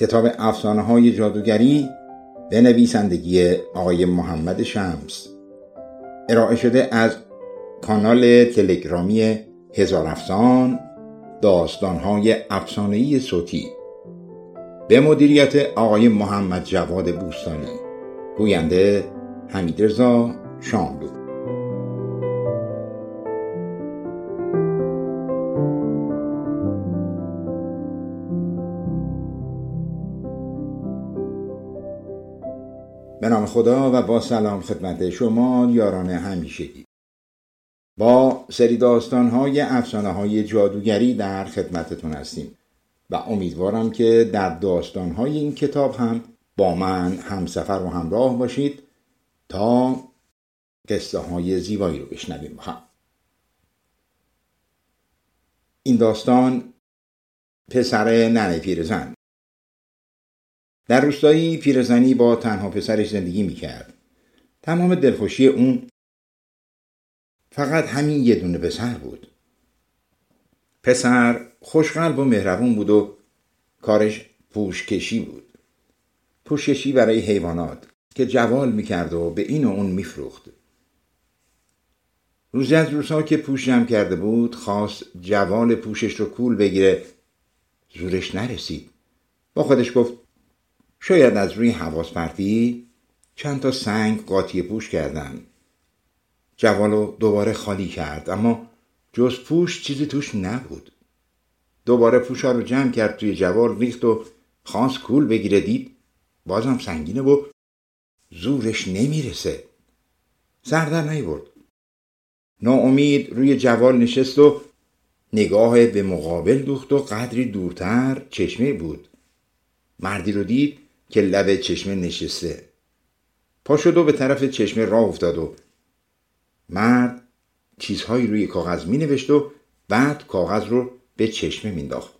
کتاب افسانه های جادوگری به نویسندگی آقای محمد شمس. ارائه شده از کانال تلگرامی هزار افسان داستان های افسانه‌ای صوتی. به مدیریت آقای محمد جواد بوستانی. گوینده حمید رضا شاملو. خدا و با سلام خدمت شما یاران همیشگی. با سری داستان های های جادوگری در خدمتتون هستیم و امیدوارم که در داستان های این کتاب هم با من همسفر و همراه باشید تا قصه های زیبایی رو بشنویم. با هم این داستان پسر ننه پیرزن. در روستایی پیرزنی با تنها پسرش زندگی می‌کرد. تمام دلخوشی اون فقط همین یه دونه پسر بود. پسر خوشقلب و مهربون بود و کارش پوشکشی بود. پوشکشی برای حیوانات که جوال می‌کرد و به این و اون میفروخت. روزی از روزها که پوش جمع کرده بود خواست جوال پوشش رو کول بگیره. زورش نرسید. با خودش گفت شاید از روی حواس پرتی چند تا سنگ قاطی پوش کردن. جوالو دوباره خالی کرد اما جز پوش چیزی توش نبود. دوباره پوشا رو جمع کرد توی جوال ریخت و خواست کول بگیره دید. بازم سنگینه و زورش نمی‌رسه. سردر نیورد. ناامید روی جوال نشست و نگاه به مقابل دوخت و قدری دورتر چشمه بود. مردی رو دید. که لب چشمه نشسته. پا شد و به طرف چشمه راه افتاد و مرد چیزهایی روی کاغذ می نوشت و بعد کاغذ رو به چشمه مینداخت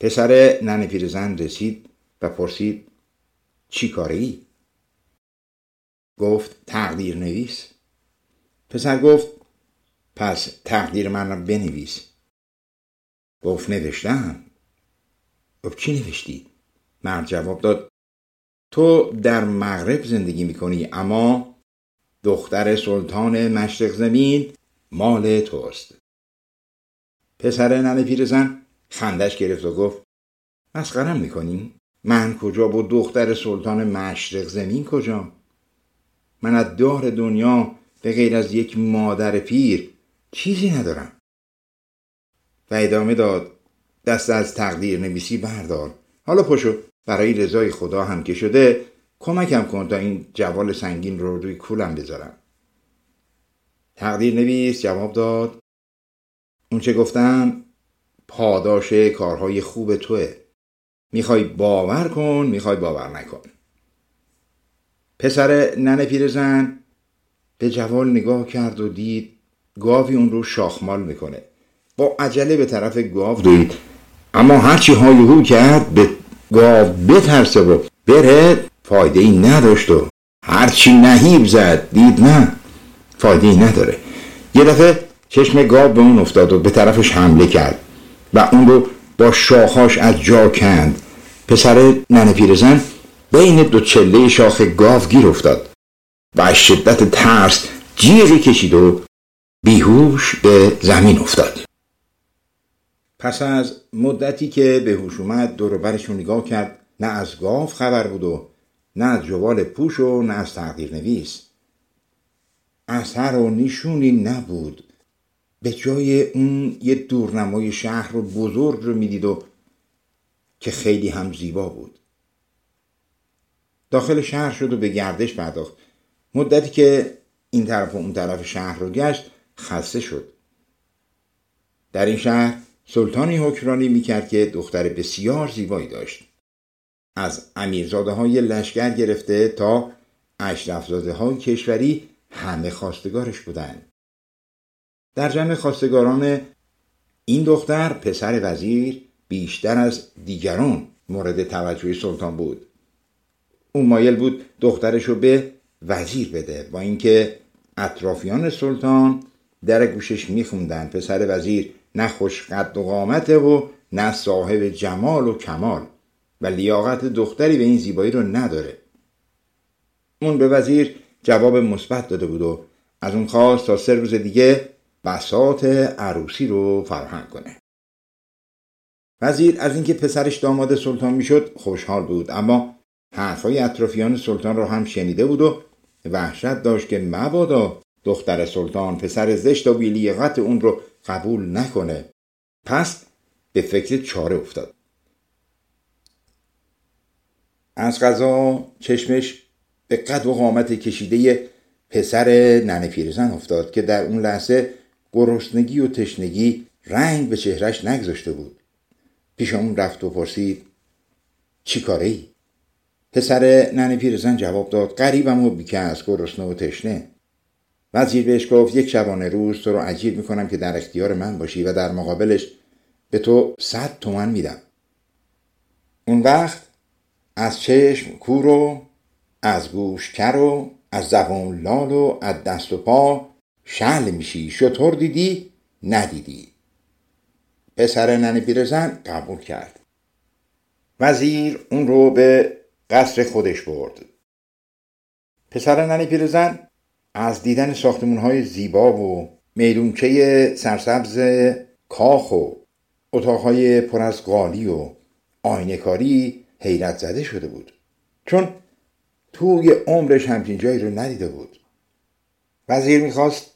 پسر نن پیرزن رسید و پرسید چی کاره ای؟ گفت تقدیر نویس پسر گفت پس تقدیر من را بنویس. گفت نوشتم گفت چی نوشتی؟ مرد جواب داد. تو در مغرب زندگی می‌کنی اما دختر سلطان مشرق زمین مال توست. پسر ننه پیرزن خندش گرفت و گفت مسخرم می‌کنی؟ من کجا با دختر سلطان مشرق زمین کجا؟ من از دار دنیا به غیر از یک مادر پیر چیزی ندارم. و ادامه داد دست از تقدیر نویسی بردار. حالا پشو. برای رضای خدا هم که شده کمکم کن تا این جوال سنگین رو روی کولم بذارم. تقدیر نویس جواب داد. اون چه گفتم؟ پاداش کارهای خوب توه. می‌خوای باور کن می‌خوای باور نکن. پسر ننه پیرزن به جوال نگاه کرد و دید گاوی اون رو شاخمال می‌کنه. با عجله به طرف گاو دوید اما هرچی هایهو کرد به گاو بترسه و بره فایده ای نداشت و هرچی نهیب زد دید نه فایده ای نداره. یه دفعه چشم گاو به اون افتاد و به طرفش حمله کرد و اون رو با شاخاش از جا کند. پسر ننه پیرزن بین دو چله شاخ گاو گیر افتاد و از شدت ترس جیغی کشید و بیهوش به زمین افتاد. پس از مدتی که به هوش اومد دور برش نگاه کرد. نه از گاو خبر بود و نه از جوال پوش و نه از تغییر نویس اثر و نشونی نبود. به جای اون یه دورنمای شهر رو بزرگ رو می‌دید و که خیلی هم زیبا بود. داخل شهر شد و به گردش پرداخت. مدتی که این طرف و اون طرف شهر رو گشت خسته شد. در این شهر سلطانی حکرانی می‌کرد که دختر بسیار زیبایی داشت از امیرزاده های لشکر گرفته تا اشرفزاده های کشوری همه خواستگارش بودند. در جمع خواستگاران این دختر پسر وزیر بیشتر از دیگران مورد توجه سلطان بود. او مایل بود دخترش رو به وزیر بده با اینکه اطرافیان سلطان در گوشش میخوندن پسر وزیر نه خوش قد و قامته و نه صاحب جمال و کمال و لیاقت دختری به این زیبایی رو نداره. اون به وزیر جواب مثبت داده بود و از اون خواست تا سه روز دیگه بسات عروسی رو فراهم کنه. وزیر از اینکه پسرش داماد سلطان می‌شد خوشحال بود اما حرفهای اطرافیان سلطان را هم شنیده بود و وحشت داشت که مبادا دختر سلطان پسر زشت و بیلیاقت اون رو قبول نکنه. پس به فکر چاره افتاد. از غذا چشمش به قد و قامت کشیده پسر ننه پیرزن افتاد که در اون لحظه گرسنگی و تشنگی رنگ به چهرش نگذاشته بود. پیش اون رفت و پرسید چی کاره ای؟ پسر ننه پیرزن جواب داد قریبم و بیکس گرسنه و تشنه. وزیر بهش گفت یک شبانه روز تو رو عجیب می‌کنم که در اختیار من باشی و در مقابلش به تو صد تومن میدم. اون وقت از چشم کور و از گوش کر و از زبان لال و از دست و پا شل میشی. شطور دیدی؟ ندیدی. پسر ننه پیرزن قبول کرد. وزیر اون رو به قصر خودش برد. پسر ننه پیرزن از دیدن ساختمون های زیبا و میدونچه سرسبز کاخ و اتاقهای پر از قالی و آینکاری حیرت زده شده بود. چون توی عمرش همچین جایی رو ندیده بود. وزیر می‌خواست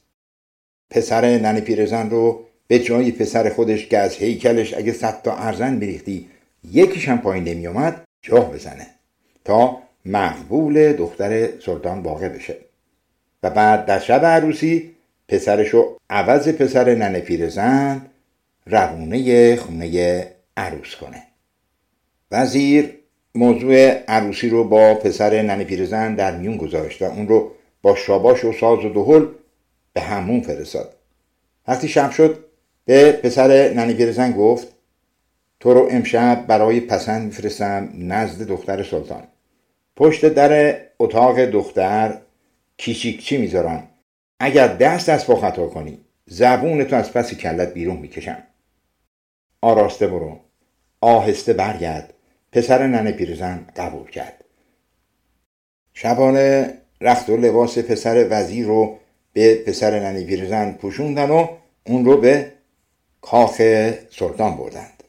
پسر ننه پیرزن رو به جای پسر خودش که از هیکلش اگه صد تا ارزن بریختی یکیش هم پایین نمیومد جاه بزنه تا مقبول دختر سلطان واقع بشه. و بعد در شب عروسی پسرشو عوض پسر ننه پیرزن روونه خونه عروس کنه. وزیر موضوع عروسی رو با پسر ننه پیرزن در میون گذاشت و اون رو با شاباش و ساز و دهل به همون فرستاد. وقتی شب شد به پسر ننه پیرزن گفت تو رو امشب برای پسند میفرستم نزد دختر سلطان. پشت در اتاق دختر کیچیکچی می‌ذارم. اگر دست از پا خطا کنی زبون تو از پس کلت بیرون می‌کشم. آراسته برو. آهسته برگرد. پسر ننه پیرزن قبول کرد. شبانه رخت و لباس پسر وزیر رو به پسر ننه پیرزن پوشوندن و اون رو به کاخ سلطان بردند.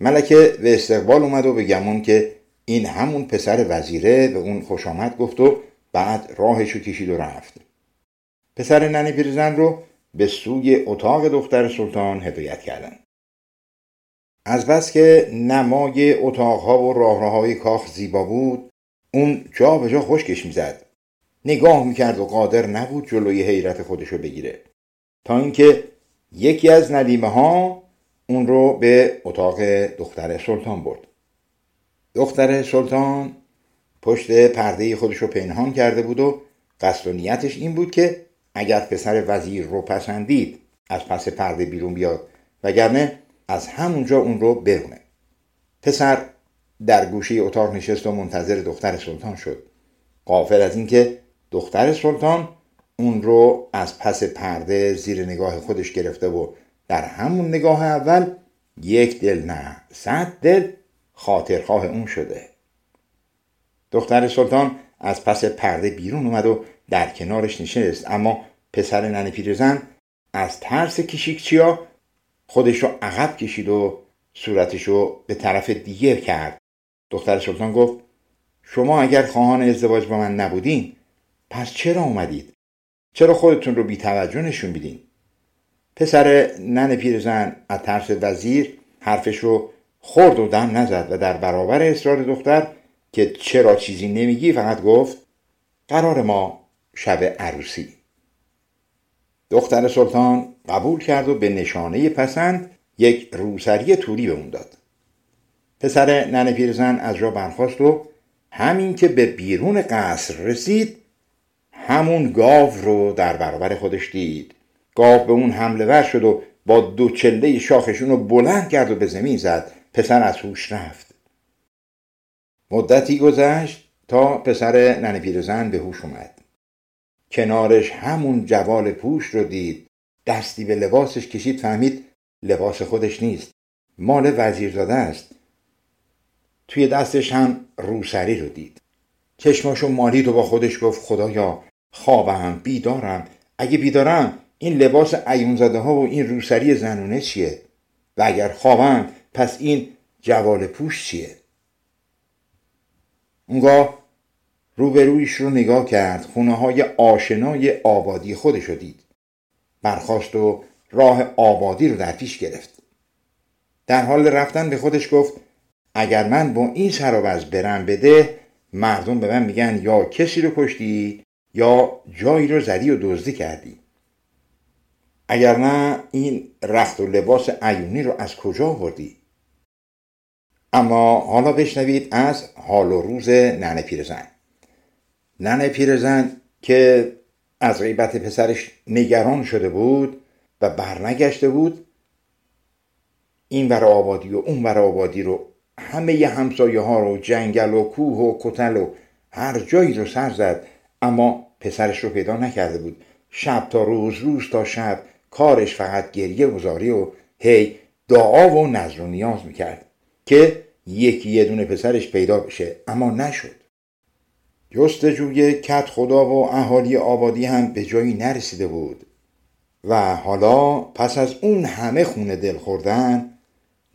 ملکه به استقبال اومد و به گمون که این همون پسر وزیره به اون خوش آمد گفت و بعد راهشو کشید و رفت. پسر ننه پیرزن رو به سوی اتاق دختر سلطان هدایت کردند. از بس که نمای اتاقها و راهروهای کاخ زیبا بود اون جا به جا خشکش می‌زد. نگاه می‌کرد و قادر نبود جلوی حیرت خودشو بگیره. تا اینکه یکی از ندیمه ها اون رو به اتاق دختر سلطان برد. دختر سلطان پشت پرده خودش رو پنهان کرده بود و قصد و نیتش این بود که اگر پسر وزیر رو پسندید از پس پرده بیرون بیاد وگرنه از همونجا اون رو برونه. پسر در گوشه اتاق نشست و منتظر دختر سلطان شد. قافل از اینکه دختر سلطان اون رو از پس پرده زیر نگاه خودش گرفته و در همون نگاه اول یک دل نه صد دل خاطرخواه اون شده. دختر سلطان از پس پرده بیرون اومد و در کنارش نشست. اما پسر ننه پیرزن از ترس کشیکچیا خودش رو عقب کشید و صورتش رو به طرف دیگر کرد. دختر سلطان گفت شما اگر خواهان ازدواج با من نبودین پس چرا اومدید؟ چرا خودتون رو بی توجه نشون میدین؟ پسر نن پیرزن از ترس وزیر حرفش رو خورد و دم نزد و در برابر اصرار دختر که چرا چیزی نمیگی فقط گفت قرار ما شب عروسی. دختر سلطان قبول کرد و به نشانه پسند یک روسری توری به اون داد. پسر ننه پیرزن از جا برخواست و همین که به بیرون قصر رسید همون گاو رو در برابر خودش دید. گاو به اون حمله ور شد و با دو چله شاخشون رو بلند کرد و به زمین زد. پسر از هوش رفت. مدتی گذشت تا پسر ننه پیرزن به هوش اومد. کنارش همون جوال پوش رو دید. دستی به لباسش کشید فهمید لباس خودش نیست. مال وزیرزاده است. توی دستش هم روسری رو دید. چشماشو مالید و با خودش گفت خدایا خوابم بیدارم. اگه بیدارم این لباس ایون زده ها و این روسری زنونه چیه؟ و اگر خوابم پس این جوال پوش چیه؟ اونگاه روبرویش رو نگاه کرد خونه های آشنای آبادی خودش رو دید. برخواست و راه آبادی رو در پیش گرفت. در حال رفتن به خودش گفت اگر من با این سر برم بده مردم به من میگن یا کسی رو کشتی یا جایی رو زدی و دزدی کردی. اگر نه این رخت و لباس عیونی رو از کجا آوردی؟ اما حالا بشنوید از حال و روز ننه پیرزن. ننه پیرزن که از غیبت پسرش نگران شده بود و برنگشته بود این ور آبادی و اون ور آبادی رو همه ی همسایه ها رو جنگل و کوه و کتل و هر جایی رو سر زد اما پسرش رو پیدا نکرده بود. شب تا روز روز تا شب کارش فقط گریه گذاری و هی دعا و نظر و نیاز می‌کرد که یکی یه دونه پسرش پیدا بشه. اما نشد. جستجوی کت خدا و اهالی آبادی هم به جایی نرسیده بود. و حالا پس از اون همه خونه دل خوردن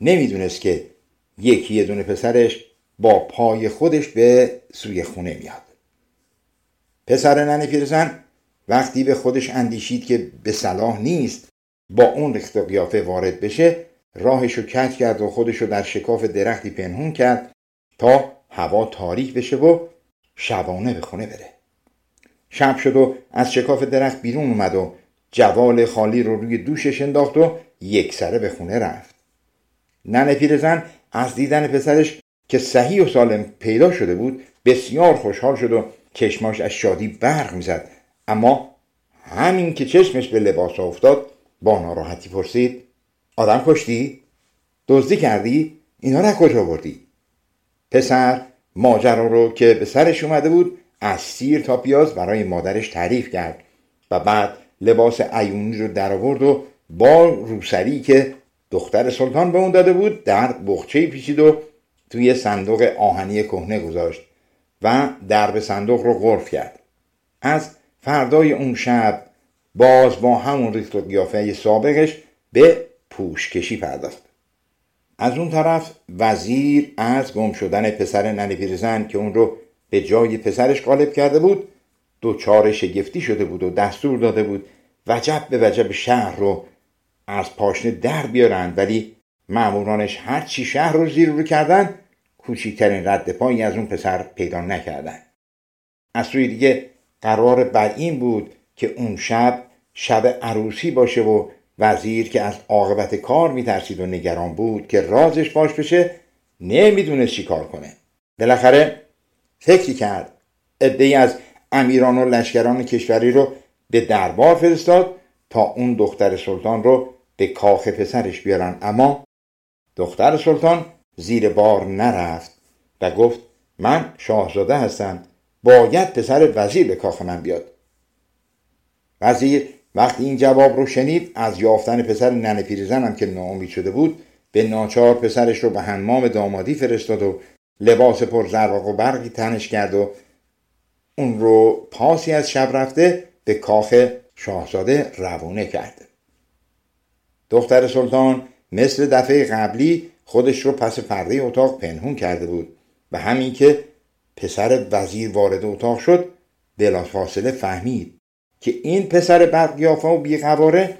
نمی‌دونست که یکی یه دونه پسرش با پای خودش به سوی خونه میاد. پسر ننه پیرزن وقتی به خودش اندیشید که به صلاح نیست با اون ریخت و قیافه وارد بشه راهش رو کج کرد و خودش رو در شکاف درختی پنهون کرد تا هوا تاریک بشه و شبانه به خونه بره. شب شد و از شکاف درخت بیرون اومد و جوال خالی رو روی دوشش انداخت و یک سره به خونه رفت. ننه پیرزن از دیدن پسرش که صحیح و سالم پیدا شده بود بسیار خوشحال شد و چشماش از شادی برق می‌زد. اما همین که چشمش به لباس افتاد با ناراحتی پرسید آدم کشتی؟ دزدی کردی؟ اینا را کجا بردی؟ پسر ماجرا رو که به سرش اومده بود از سیر تا پیاز برای مادرش تعریف کرد و بعد لباس ایونی رو در آورد و با روسری که دختر سلطان به اون داده بود در بخچه پیچید و توی صندوق آهنی کهنه گذاشت و درب صندوق رو غرف کرد از فردای اون شب باز با همون ریخت و قیافه سابقش به پوشکشی پرداخت. از اون طرف وزیر از گم شدن پسر ننه پیرزن که اون رو به جای پسرش غالب کرده بود دوچار شگفتی شده بود و دستور داده بود وجب به وجب شهر رو از پاشنه در بیارند ولی معمورانش هر چی شهر رو زیر رو کردن کوچکترین رد پایی از اون پسر پیدا نکردن. از سوی دیگه قرار بر این بود که اون شب شب عروسی باشه و وزیر که از عاقبت کار میترسید و نگران بود که رازش باش بشه نمی‌دونست چی کار کنه. بالاخره فکری کرد. ای از امیران و لشکران کشوری رو به دربار فرستاد تا اون دختر سلطان رو به کاخ پسرش بیارن. اما دختر سلطان زیر بار نرفت و گفت من شاهزاده هستم باید پسر وزیر به کاخ من بیاد. وزیر وقتی این جواب رو شنید از یافتن پسر ننه پیرزنم که ناامید شده بود به ناچار پسرش رو به حمام دامادی فرستاد و لباس پر زرق و برقی تنش کرد و اون رو پاسی از شب رفته به کاخ شاهزاده روانه کرد. دختر سلطان مثل دفعه قبلی خودش رو پس پرده اتاق پنهون کرده بود و همین که پسر وزیر وارد اتاق شد بلافاصله فهمید که این پسر بدقیافه و بیقواره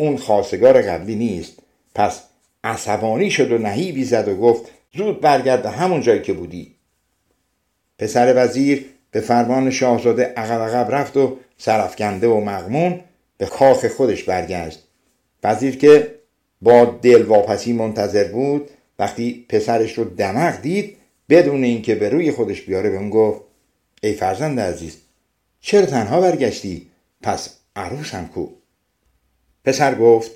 اون خاصگار قبلی نیست. پس عصبانی شد و نهیبی زد و گفت زود برگرد همون جایی که بودی. پسر وزیر به فرمان شاهزاده عقب عقب رفت و سرفکنده و مغمون به کاخ خودش برگشت. وزیر که با دل واپسی منتظر بود وقتی پسرش رو دمق دید بدون اینکه به روی خودش بیاره به اون گفت ای فرزند عزیز چرا تنها برگشتی؟ پس عروسم کو. پسر گفت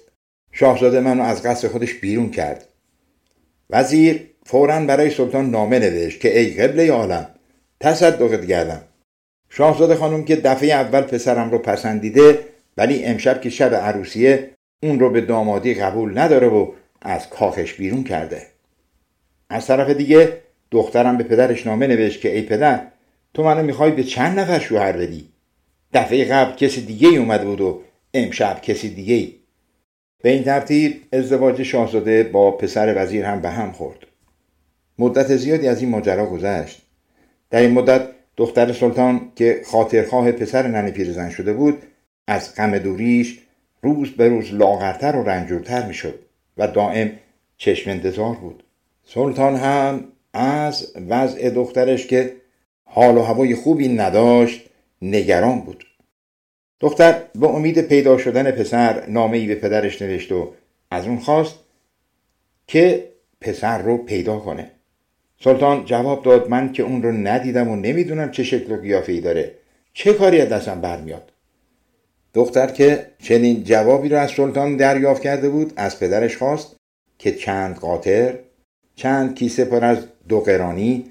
شاهزاده منو از قصر خودش بیرون کرد. وزیر فورا برای سلطان نامه نوشت که ای قبله عالم تصدقت گردم. شاهزاده خانم که دفعه اول پسرم رو پسندیده ولی امشب که شب عروسیه اون رو به دامادی قبول نداره و از کاخش بیرون کرده. از طرف دیگه دخترم به پدرش نامه نوشت که ای پدر تو منو می‌خوای به چند نفر شوهر بدی؟ دفعه قبل کسی دیگه ای اومده بود و امشب کسی دیگه ای به این ترتیب ازدواج شاهزاده با پسر وزیر هم به هم خورد. مدت زیادی از این ماجرا گذشت. در این مدت دختر سلطان که خاطرخواه پسر ننه پیرزن شده بود از غم دوریش روز به روز لاغرتر و رنجورتر می‌شد و دائم چشم انتظار بود. سلطان هم از وضع دخترش که حال و هوای خوبی نداشت نگران بود. دختر به امید پیدا شدن پسر نامه ای به پدرش نوشت و از اون خواست که پسر رو پیدا کنه. سلطان جواب داد من که اون رو ندیدم و نمی‌دونم چه شکل و قیافه ای داره. چه کاری از دستم برمیاد؟ دختر که چنین جوابی را از سلطان دریافت کرده بود از پدرش خواست که چند قاطر چند کیسه پر از دو قرانی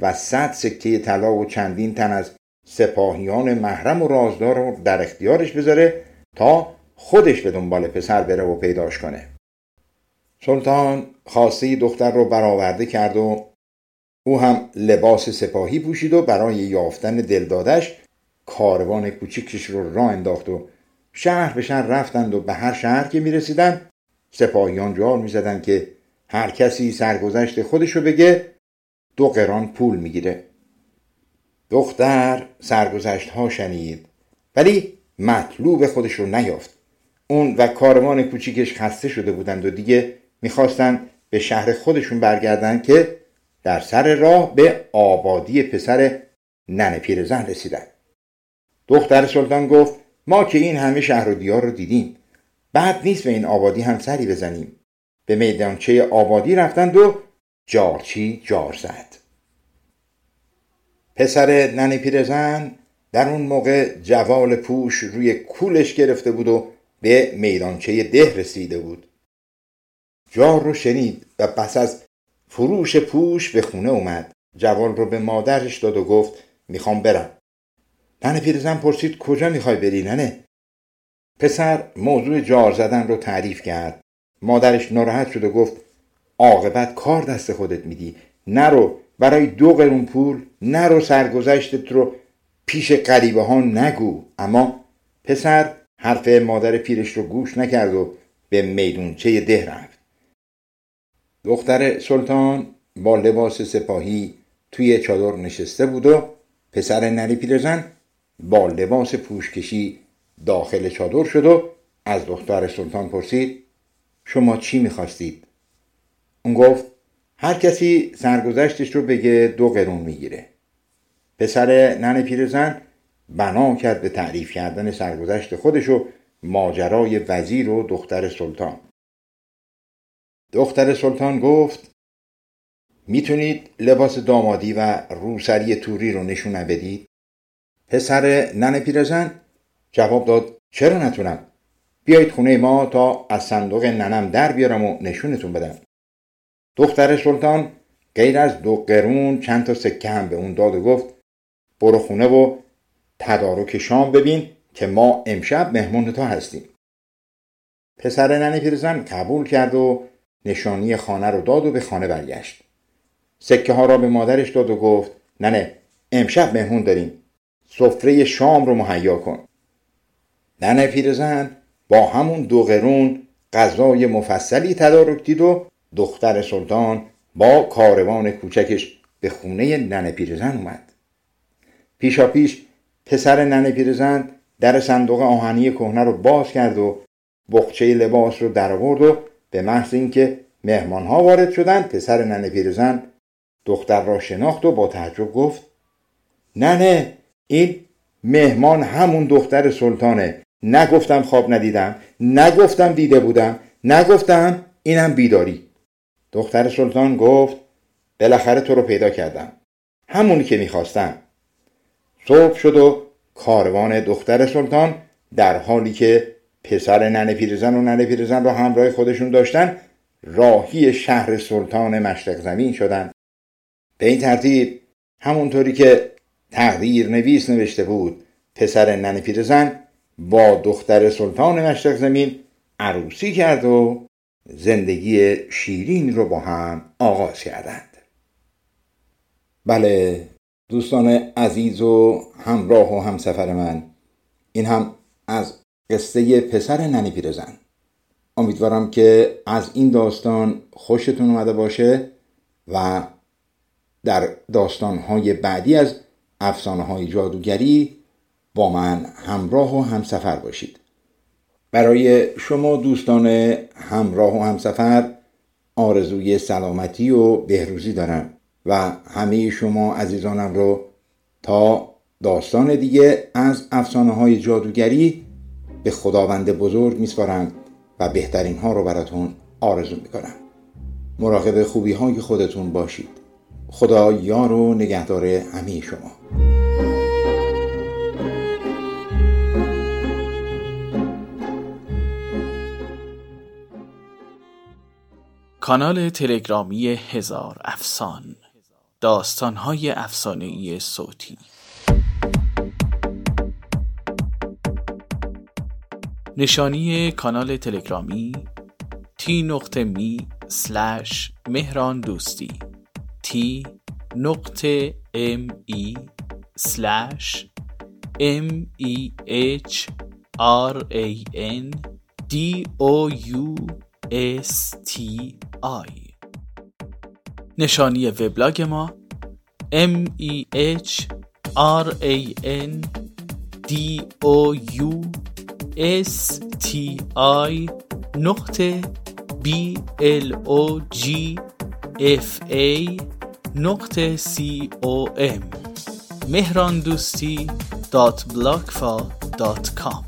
و صد سکه طلا و چندین تن از سپاهیان محرم و رازدار رو در اختیارش بذاره تا خودش به دنبال پسر بره و پیداش کنه. سلطان خواسته دختر رو برآورده کرد و او هم لباس سپاهی پوشید و برای یافتن دلدادش کاروان کوچیکش رو راه انداخت و شهر به شهر رفتند و به هر شهر که می رسیدن سپاهیان جار می زدن که هر کسی سرگذشت خودشو بگه دو قران پول می‌گیره. دختر سرگذشت ها شنید ولی مطلوب خودش رو نیافت. اون و کاروان کوچیکش خسته شده بودند و دیگه می‌خواستن به شهر خودشون برگردن که در سر راه به آبادی پسر ننه پیرزن رسیدن. دختر سلطان گفت ما که این همه شهر و دیار رو دیدیم. بعد نیست به این آبادی هم سری بزنیم. به میدانچه آبادی رفتند و جارچی جار زد. پسر ننه پیرزن در اون موقع جوال پوش روی کولش گرفته بود و به میدانچه ده رسیده بود. جار رو شنید و پس از فروش پوش به خونه اومد. جوال رو به مادرش داد و گفت می‌خوام برم. ننه پیرزن پرسید کجا می‌خوای بری ننه؟ پسر موضوع جار زدن رو تعریف کرد. مادرش ناراحت شد و گفت عاقبت کار دست خودت میدی. نرو برای دو قرون پول نرو سرگذشتت رو پیش قریبه ها نگو اما پسر حرف مادر پیرش رو گوش نکرد و به میدونچه ده رفت دختر سلطان با لباس سپاهی توی چادر نشسته بود و پسر نری پیرزن با لباس پوشکشی داخل چادر شد و از دختر سلطان پرسید شما چی می‌خواستید؟ اون گفت هر کسی سرگذشتش رو بگه دو قرون می‌گیره پسر نن پیرزن بنا کرد به تعریف کردن سرگذشت خودش و ماجرای وزیر و دختر سلطان دختر سلطان گفت می‌تونید لباس دامادی و روسری توری رو نشون بدید؟ پسر نن پیرزن جواب داد چرا نتونم؟ بیایید خونه ما تا از صندوق ننم در بیارم و نشونتون بدم دختر سلطان غیر از دو قرون چند تا سکه هم به اون داد و گفت برو خونه و تدارک شام ببین که ما امشب مهمون تو هستیم. پسر ننه پیرزن قبول کرد و نشانی خانه رو داد و به خانه برگشت. سکه ها را به مادرش داد و گفت ننه امشب مهمون داریم. سفره شام رو مهیا کن. ننه پیرزن با همون دو قرون غذای مفصلی تدارک دید و دختر سلطان با کاروان کوچکش به خونه ننه پیرزن اومد. پیشا پیش پسر ننه پیرزن در صندوق آهنی کهنه رو باز کرد و بخچه لباس رو در آورد و به محض اینکه مهمان ها وارد شدند پسر ننه پیرزن دختر را شناخت و با تعجب گفت ننه این مهمان همون دختر سلطانه. نگفتم خواب ندیدم نگفتم دیده بودم نگفتم اینم بیداری. دختر سلطان گفت بالاخره تو رو پیدا کردم. همونی که می‌خواستم. صبح شد و کاروان دختر سلطان در حالی که پسر ننه پیرزن و ننه پیرزن را همراه خودشون داشتن راهی شهر سلطان مشرق زمین شدن. به این ترتیب همونطوری که تقدیر نویس نوشته بود پسر ننه پیرزن با دختر سلطان مشرق زمین عروسی کرد و زندگی شیرین رو با هم آغاز کردند. بله دوستان عزیز و همراه و همسفر من این هم از قصه پسر ننی پیرزن. امیدوارم که از این داستان خوشتون اومده باشه و در داستانهای بعدی از افسانه های جادوگری با من همراه و همسفر باشید. برای شما دوستان همراه و همسفر آرزوی سلامتی و بهروزی دارم و همه شما عزیزانم رو تا داستان دیگه از افسانه های جادوگری به خداوند بزرگ میسپارم و بهترین ها رو براتون آرزو می‌کنم. مراقب خوبی های خودتون باشید. خدا یار و نگهدار همه شما. کانال تلگرامی هزار افسان داستانهای ای صوتی. نشانی کانال تلگرامی تی نقطه می سلش مهران دوستی تی نقطه ام ای سلش ام ای اچ آر ای ان دی او یو آی نشانی وبلاگ ما m e h r a n d o u s t i نقطه b l o g f a نقطه c o m. مهران دوستی دات دات کام